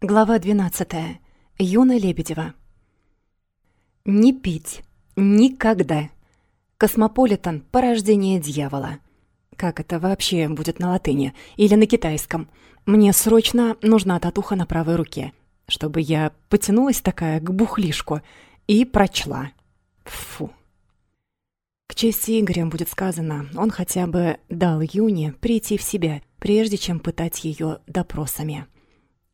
Глава 12. Юна Лебедева. Не пить. Никогда. Космополитен — порождение дьявола. Как это вообще будет на латыни? Или на китайском? Мне срочно нужна татуха на правой руке, чтобы я потянулась такая к бухлишку и прочла. Фу. К чести Игоря будет сказано, он хотя бы дал Юне прийти в себя, прежде чем пытать ее допросами.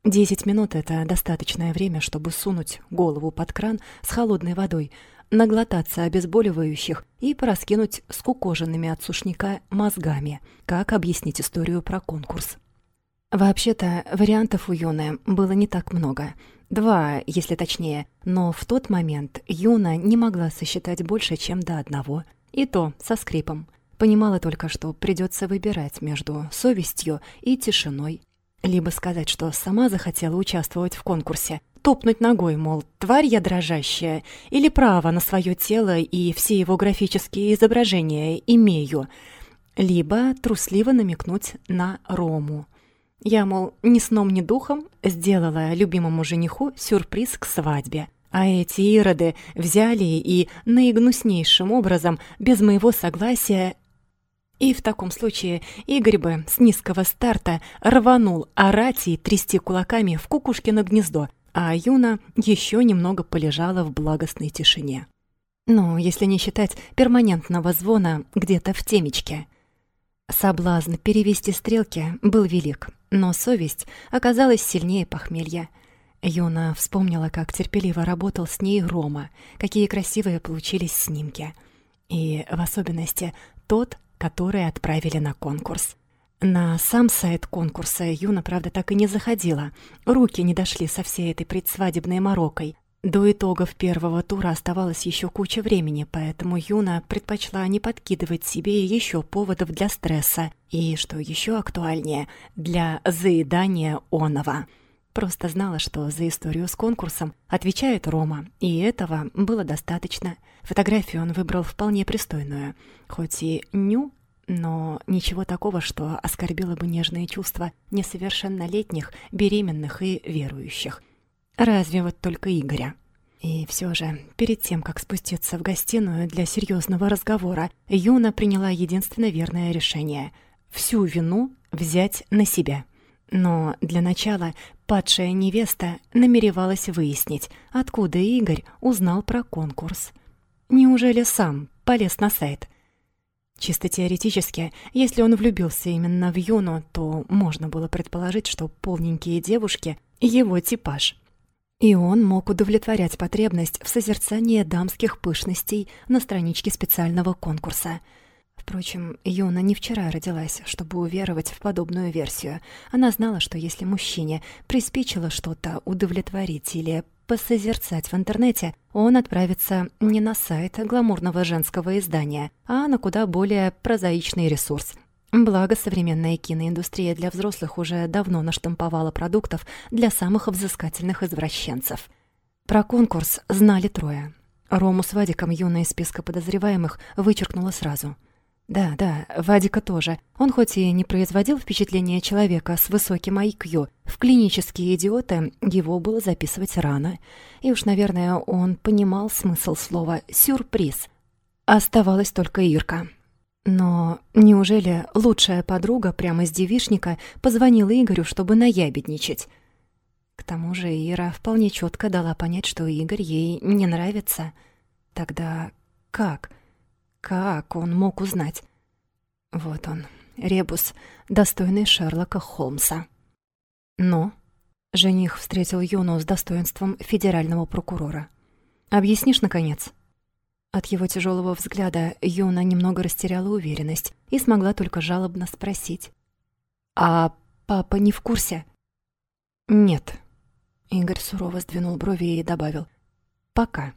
Десять минут — это достаточное время, чтобы сунуть голову под кран с холодной водой, наглотаться обезболивающих и пораскинуть скукоженными от сушняка мозгами, как объяснить историю про конкурс. Вообще-то, вариантов у Юны было не так много. Два, если точнее, но в тот момент Юна не могла сосчитать больше, чем до одного. И то со скрипом. Понимала только, что придется выбирать между совестью и тишиной, либо сказать, что сама захотела участвовать в конкурсе, топнуть ногой, мол, тварь я дрожащая, или право на свое тело и все его графические изображения имею, либо трусливо намекнуть на Рому. Я, мол, ни сном, ни духом сделала любимому жениху сюрприз к свадьбе. А эти ироды взяли и наигнуснейшим образом, без моего согласия, и в таком случае Игорь бы с низкого старта рванул орать и трясти кулаками в кукушкино гнездо, а Юна еще немного полежала в благостной тишине. Ну, если не считать перманентного звона где-то в темечке. Соблазн перевести стрелки был велик, но совесть оказалась сильнее похмелья. Юна вспомнила, как терпеливо работал с ней Рома, какие красивые получились снимки. И в особенности тот, которые отправили на конкурс. На сам сайт конкурса Юна, правда, так и не заходила. Руки не дошли со всей этой предсвадебной морокой. До итогов первого тура оставалось еще куча времени, поэтому Юна предпочла не подкидывать себе еще поводов для стресса и, что еще актуальнее, для заедания оного. Просто знала, что за историю с конкурсом отвечает Рома, и этого было достаточно. Фотографию он выбрал вполне пристойную, хоть и ню, но ничего такого, что оскорбило бы нежные чувства несовершеннолетних, беременных и верующих. Разве вот только Игоря. И все же, перед тем, как спуститься в гостиную для серьезного разговора, Юна приняла единственно верное решение — всю вину взять на себя. Но для начала падшая невеста намеревалась выяснить, откуда Игорь узнал про конкурс. Неужели сам полез на сайт? Чисто теоретически, если он влюбился именно в Юну, то можно было предположить, что полненькие девушки — его типаж. И он мог удовлетворять потребность в созерцании дамских пышностей на страничке специального конкурса — Впрочем, Юна не вчера родилась, чтобы уверовать в подобную версию. Она знала, что если мужчине приспичило что-то удовлетворить или посозерцать в интернете, он отправится не на сайт гламурного женского издания, а на куда более прозаичный ресурс. Благо, современная киноиндустрия для взрослых уже давно наштамповала продуктов для самых взыскательных извращенцев. Про конкурс знали трое. Рому с Вадиком Юна из списка подозреваемых вычеркнула сразу — да, да, Вадика тоже. Он хоть и не производил впечатления человека с высоким IQ, в клинические идиоты его было записывать рано. И уж, наверное, он понимал смысл слова «сюрприз». Оставалась только Ирка. Но неужели лучшая подруга прямо из девишника позвонила Игорю, чтобы наябедничать? К тому же Ира вполне четко дала понять, что Игорь ей не нравится. Тогда как? — как он мог узнать? Вот он, ребус, достойный Шерлока Холмса. Но жених встретил Юну с достоинством федерального прокурора. «Объяснишь, наконец?» От его тяжелого взгляда Юна немного растеряла уверенность и смогла только жалобно спросить. «А папа не в курсе?» «Нет». Игорь сурово сдвинул брови и добавил. «Пока».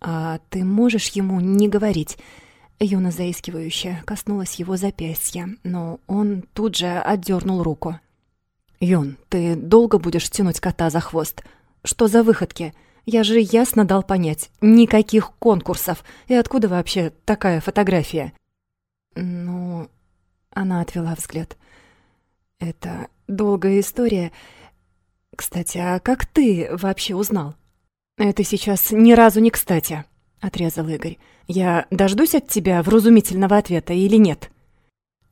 «А ты можешь ему не говорить?» Юна заискивающе коснулась его запястья, но он тут же отдернул руку. «Юн, ты долго будешь тянуть кота за хвост? Что за выходки? Я же ясно дал понять, никаких конкурсов. И откуда вообще такая фотография?» «Ну...» Она отвела взгляд. «Это долгая история. Кстати, а как ты вообще узнал? Это сейчас ни разу не кстати, отрезал Игорь. Я дождусь от тебя вразумительного ответа или нет?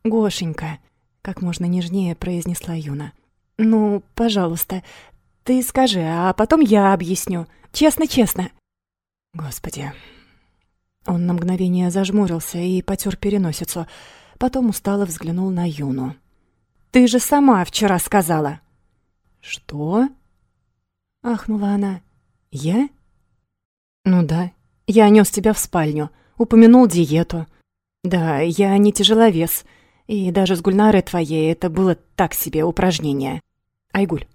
Гошенька, как можно нежнее произнесла Юна. Ну, пожалуйста, ты скажи, а потом я объясню. Честно-честно. Господи. Он на мгновение зажмурился и потер переносицу, потом устало взглянул на Юну. Ты же сама вчера сказала. Что? ахнула она. Я? Ну да. Я нёс тебя в спальню, упомянул диету. Да, я не тяжеловес. И даже с Гульнарой твоей это было так себе упражнение. Айгуль,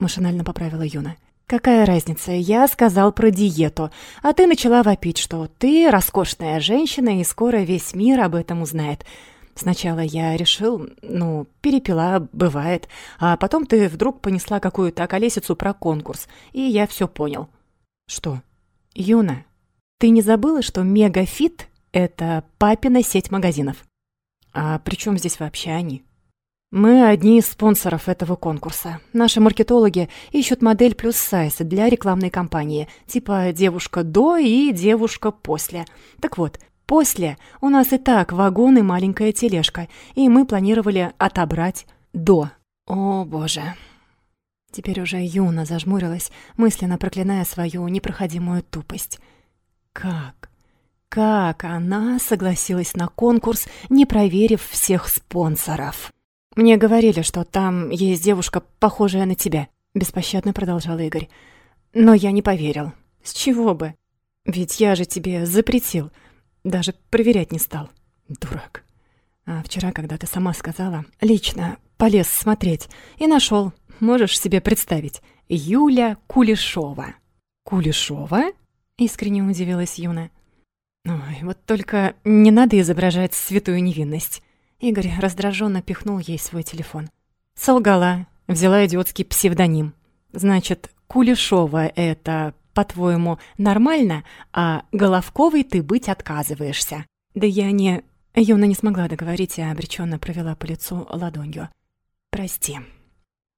машинально поправила Юна. Какая разница? Я сказал про диету, а ты начала вопить, что ты роскошная женщина, и скоро весь мир об этом узнает. Сначала я решил, ну, перепила, бывает, а потом ты вдруг понесла какую-то околесицу про конкурс, и я все понял. Что? Юна, ты не забыла, что Мегафит — это папина сеть магазинов? А при чем здесь вообще они? Мы одни из спонсоров этого конкурса. Наши маркетологи ищут модель плюс сайз для рекламной кампании, типа «девушка до» и «девушка после». Так вот, после у нас и так вагон и маленькая тележка, и мы планировали отобрать «до». О, боже. Теперь уже Юна зажмурилась, мысленно проклиная свою непроходимую тупость. Как? Как она согласилась на конкурс, не проверив всех спонсоров? «Мне говорили, что там есть девушка, похожая на тебя», — беспощадно продолжал Игорь. «Но я не поверил. С чего бы? Ведь я же тебе запретил. Даже проверять не стал. Дурак. А вчера, когда ты сама сказала, лично полез смотреть и нашел, можешь себе представить, Юля Кулешова». «Кулешова?» — искренне удивилась Юна. «Ой, вот только не надо изображать святую невинность». Игорь раздраженно пихнул ей свой телефон. Солгала, взяла идиотский псевдоним. Значит, Кулешова это, по-твоему, нормально, а Головковой ты быть отказываешься. Да я не... Юна не смогла договорить и обреченно провела по лицу ладонью. «Прости».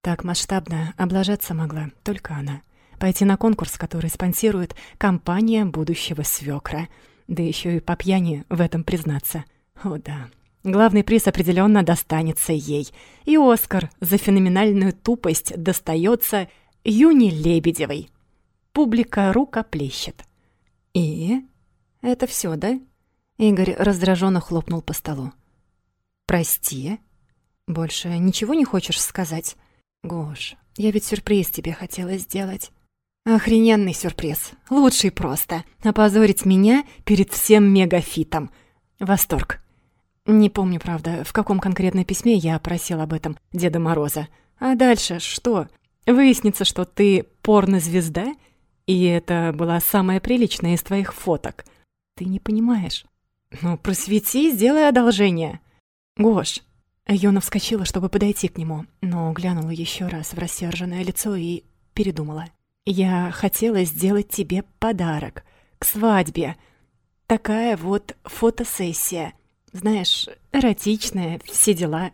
Так масштабно облажаться могла только она. Пойти на конкурс, который спонсирует компания будущего свекра. Да еще и по пьяни в этом признаться. О да, Главный приз определенно достанется ей. И Оскар за феноменальную тупость достается Юне Лебедевой. Публика рукоплещет. И это все, да? Игорь раздраженно хлопнул по столу. Прости. Больше ничего не хочешь сказать? Гош, я ведь сюрприз тебе хотела сделать. Охрененный сюрприз. Лучший просто. Опозорить меня перед всем мегафитом. Восторг. Не помню, правда, в каком конкретно письме я просил об этом Деда Мороза. А дальше что? Выяснится, что ты порнозвезда, и это была самая приличная из твоих фоток. Ты не понимаешь. Ну, просвети, сделай одолжение. Гош. Йона вскочила, чтобы подойти к нему, но глянула еще раз в рассерженное лицо и передумала. «Я хотела сделать тебе подарок. К свадьбе. Такая вот фотосессия. Знаешь, эротичная, все дела.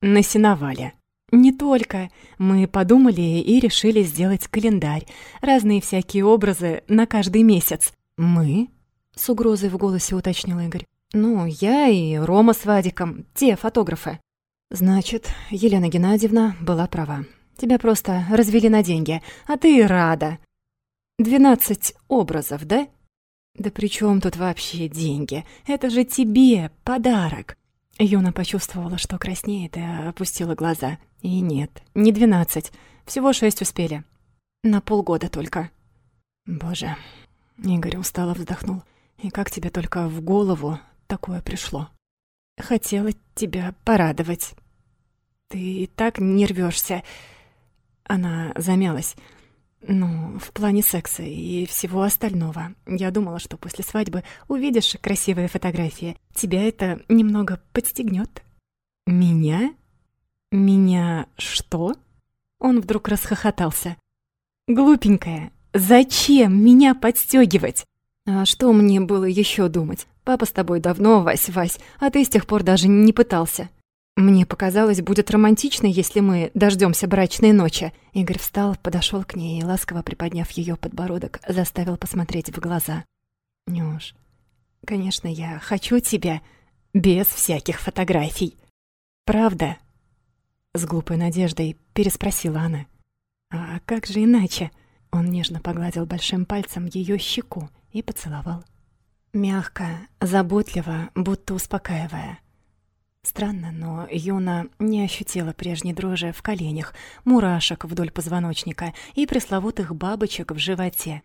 На сеновале. Не только. Мы подумали и решили сделать календарь. Разные всякие образы на каждый месяц. Мы? С угрозой в голосе уточнил Игорь. Ну, я и Рома с Вадиком, те фотографы. Значит, Елена Геннадьевна была права. Тебя просто развели на деньги, а ты рада. Двенадцать образов, да? «Да при чем тут вообще деньги? Это же тебе подарок!» Юна почувствовала, что краснеет, и опустила глаза. И нет, не двенадцать, всего шесть успели. На полгода только. «Боже!» Игорь устало вздохнул. «И как тебе только в голову такое пришло?» «Хотела тебя порадовать. Ты и так не рвёшься». Она замялась. Ну, в плане секса и всего остального. Я думала, что после свадьбы увидишь красивые фотографии. Тебя это немного подстегнет. Меня? Меня что? Он вдруг расхохотался. Глупенькая, зачем меня подстегивать? А что мне было еще думать? Папа с тобой давно, Вась, Вась, а ты с тех пор даже не пытался. Мне показалось, будет романтично, если мы дождемся брачной ночи. Игорь встал, подошел к ней и, ласково приподняв ее подбородок, заставил посмотреть в глаза. «Нюш, конечно, я хочу тебя без всяких фотографий. Правда?» С глупой надеждой переспросила она. «А как же иначе?» Он нежно погладил большим пальцем ее щеку и поцеловал. Мягко, заботливо, будто успокаивая. Странно, но Юна не ощутила прежней дрожи в коленях, мурашек вдоль позвоночника и пресловутых бабочек в животе.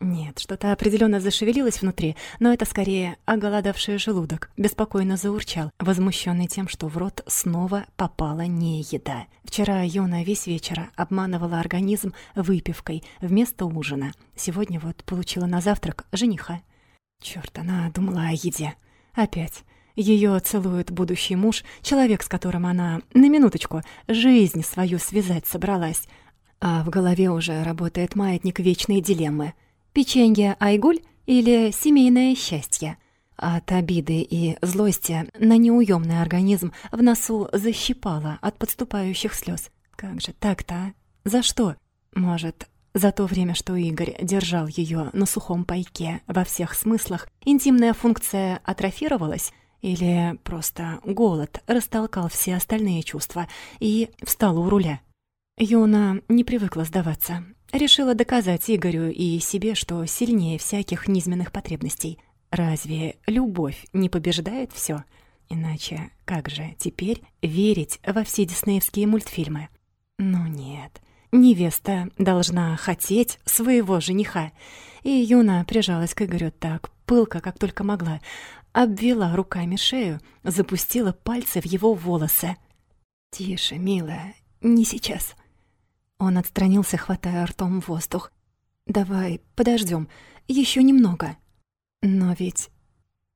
Нет, что-то определенно зашевелилось внутри, но это скорее оголодавший желудок, беспокойно заурчал, возмущенный тем, что в рот снова попала не еда. Вчера Юна весь вечер обманывала организм выпивкой вместо ужина. Сегодня вот получила на завтрак жениха. Чёрт, она думала о еде. Опять. Ее целует будущий муж, человек, с которым она, на минуточку, жизнь свою связать собралась. А в голове уже работает маятник вечной дилеммы. Печенье Айгуль или семейное счастье? От обиды и злости на неуемный организм в носу защипало от подступающих слез. Как же так-то, а? За что? Может, за то время, что Игорь держал ее на сухом пайке во всех смыслах, интимная функция атрофировалась — или просто голод растолкал все остальные чувства и встал у руля. Юна не привыкла сдаваться. Решила доказать Игорю и себе, что сильнее всяких низменных потребностей. Разве любовь не побеждает все? Иначе как же теперь верить во все диснеевские мультфильмы? Ну нет. Невеста должна хотеть своего жениха. И Юна прижалась к Игорю так пылко, как только могла, обвела руками шею, запустила пальцы в его волосы. «Тише, милая, не сейчас». Он отстранился, хватая ртом воздух. «Давай, подождем, еще немного». «Но ведь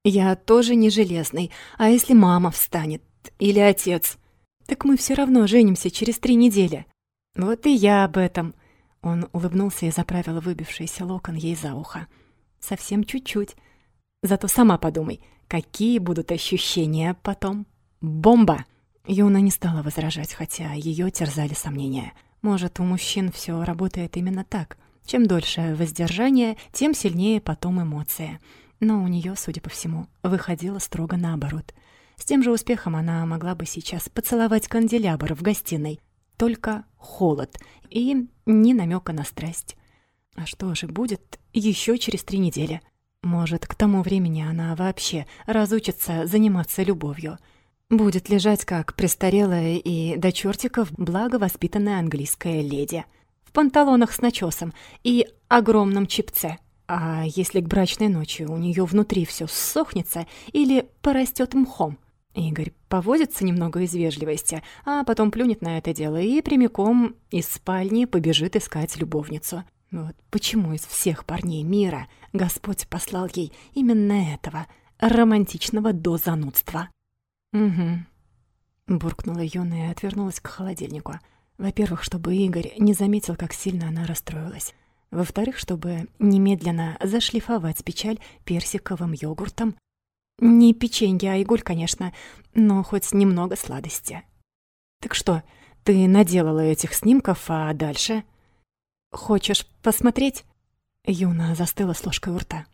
я тоже не железный, а если мама встанет или отец? Так мы все равно женимся через три недели». «Вот и я об этом». Он улыбнулся и заправил выбившийся локон ей за ухо. «Совсем чуть-чуть. Зато сама подумай, какие будут ощущения потом. Бомба! Юна не стала возражать, хотя ее терзали сомнения. Может, у мужчин все работает именно так. Чем дольше воздержание, тем сильнее потом эмоции. Но у нее, судя по всему, выходило строго наоборот. С тем же успехом она могла бы сейчас поцеловать канделябр в гостиной. Только холод и ни намека на страсть. А что же будет еще через три недели? Может, к тому времени она вообще разучится заниматься любовью. Будет лежать как престарелая и до чертиков благовоспитанная английская леди. В панталонах с начесом и огромном чипце. А если к брачной ночи у нее внутри все ссохнется или порастет мхом? Игорь повозится немного из вежливости, а потом плюнет на это дело и прямиком из спальни побежит искать любовницу. Вот почему из всех парней мира Господь послал ей именно этого, романтичного до занудства. «Угу», — буркнула Юна и отвернулась к холодильнику. Во-первых, чтобы Игорь не заметил, как сильно она расстроилась. Во-вторых, чтобы немедленно зашлифовать печаль персиковым йогуртом. Не печенье, а игуль, конечно, но хоть немного сладости. «Так что, ты наделала этих снимков, а дальше?» «Хочешь посмотреть?» Юна застыла с ложкой у рта.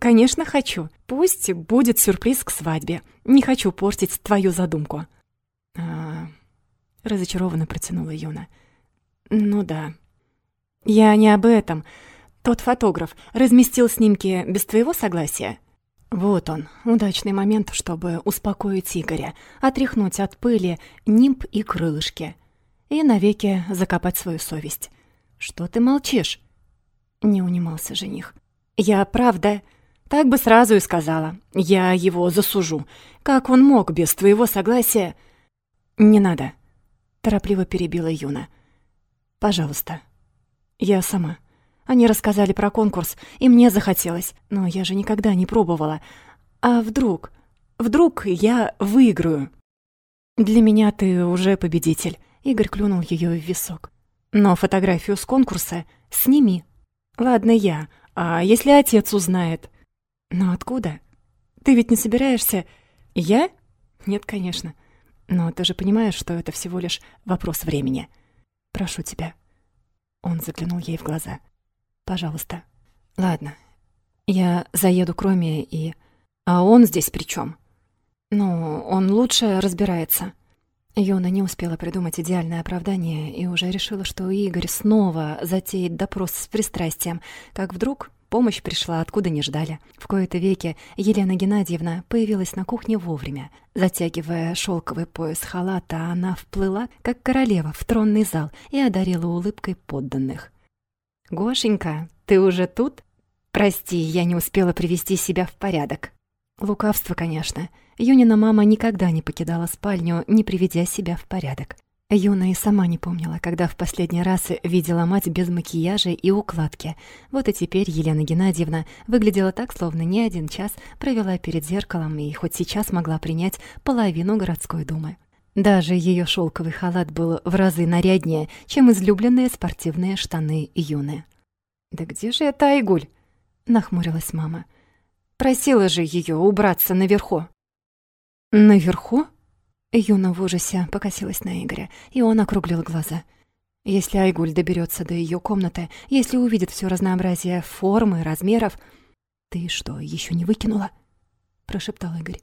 «Конечно хочу. Пусть будет сюрприз к свадьбе. Не хочу портить твою задумку». А, разочарованно протянула Юна. «Ну да. Я не об этом. Тот фотограф разместил снимки без твоего согласия?» Вот он, удачный момент, чтобы успокоить Игоря, отряхнуть от пыли нимб и крылышки и навеки закопать свою совесть. «Что ты молчишь?» Не унимался жених. «Я правда...» «Так бы сразу и сказала. Я его засужу. Как он мог без твоего согласия...» «Не надо», — торопливо перебила Юна. «Пожалуйста. Я сама. Они рассказали про конкурс, и мне захотелось, но я же никогда не пробовала. А вдруг... Вдруг я выиграю?» «Для меня ты уже победитель», — Игорь клюнул ее в висок. Но фотографию с конкурса сними. Ладно я, а если отец узнает? Но откуда? Ты ведь не собираешься... Я? Нет, конечно. Но ты же понимаешь, что это всего лишь вопрос времени. Прошу тебя». Он заглянул ей в глаза. «Пожалуйста». «Ладно. Я заеду к Роме и...» «А он здесь при чем? «Ну, он лучше разбирается». Юна не успела придумать идеальное оправдание и уже решила, что Игорь снова затеет допрос с пристрастием, как вдруг помощь пришла, откуда не ждали. В кои-то веки Елена Геннадьевна появилась на кухне вовремя. Затягивая шелковый пояс халата, она вплыла, как королева, в тронный зал и одарила улыбкой подданных. «Гошенька, ты уже тут? Прости, я не успела привести себя в порядок». Лукавство, конечно. Юнина мама никогда не покидала спальню, не приведя себя в порядок. Юна и сама не помнила, когда в последний раз видела мать без макияжа и укладки. Вот и теперь Елена Геннадьевна выглядела так, словно не один час провела перед зеркалом и хоть сейчас могла принять половину городской думы. Даже ее шелковый халат был в разы наряднее, чем излюбленные спортивные штаны Юны. «Да где же это Айгуль?» — нахмурилась мама. Просила же ее убраться наверху». «Наверху?» Юна в ужасе покосилась на Игоря, и он округлил глаза. Если Айгуль доберется до ее комнаты, если увидит все разнообразие форм и размеров... «Ты что, еще не выкинула?» — прошептал Игорь.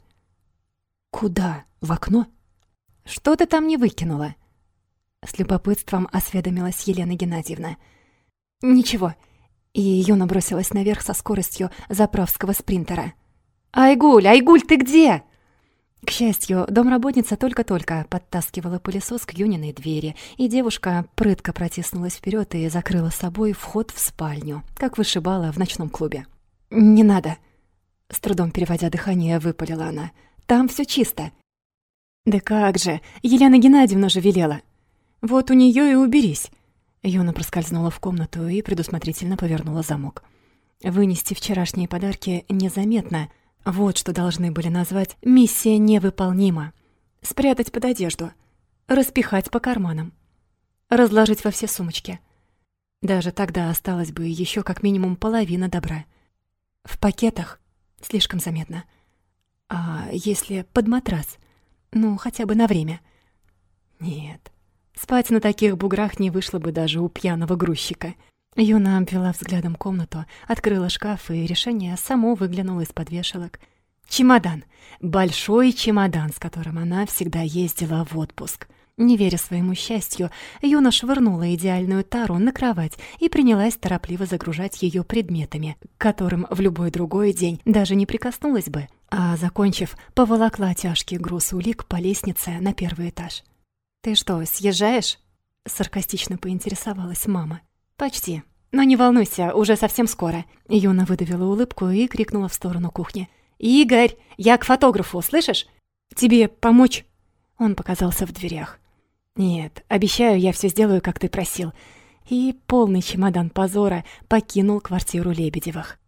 «Куда? В окно?» «Что ты там не выкинула?» С любопытством осведомилась Елена Геннадьевна. «Ничего, и Юна бросилась наверх со скоростью заправского спринтера. «Айгуль, Айгуль, ты где?» К счастью, домработница только-только подтаскивала пылесос к Юниной двери, и девушка прытко протиснулась вперед и закрыла собой вход в спальню, как вышибала в ночном клубе. «Не надо!» С трудом переводя дыхание, выпалила она. «Там все чисто!» «Да как же! Елена Геннадьевна же велела!» «Вот у нее и уберись!» Юна проскользнула в комнату и предусмотрительно повернула замок. Вынести вчерашние подарки незаметно. Вот что должны были назвать «миссия невыполнима». Спрятать под одежду, распихать по карманам, разложить во все сумочки. Даже тогда осталось бы еще как минимум половина добра. В пакетах слишком заметно. А если под матрас? Ну, хотя бы на время. Нет, Спать на таких буграх не вышло бы даже у пьяного грузчика. Юна обвела взглядом комнату, открыла шкаф, и решение само выглянуло из-под вешалок. Чемодан. Большой чемодан, с которым она всегда ездила в отпуск. Не веря своему счастью, Юна швырнула идеальную тару на кровать и принялась торопливо загружать ее предметами, к которым в любой другой день даже не прикоснулась бы, а, закончив, поволокла тяжкий груз улик по лестнице на первый этаж. «Ты что, съезжаешь?» — саркастично поинтересовалась мама. «Почти. Но не волнуйся, уже совсем скоро». Юна выдавила улыбку и крикнула в сторону кухни. «Игорь, я к фотографу, слышишь? Тебе помочь?» Он показался в дверях. «Нет, обещаю, я все сделаю, как ты просил». И полный чемодан позора покинул квартиру Лебедевых.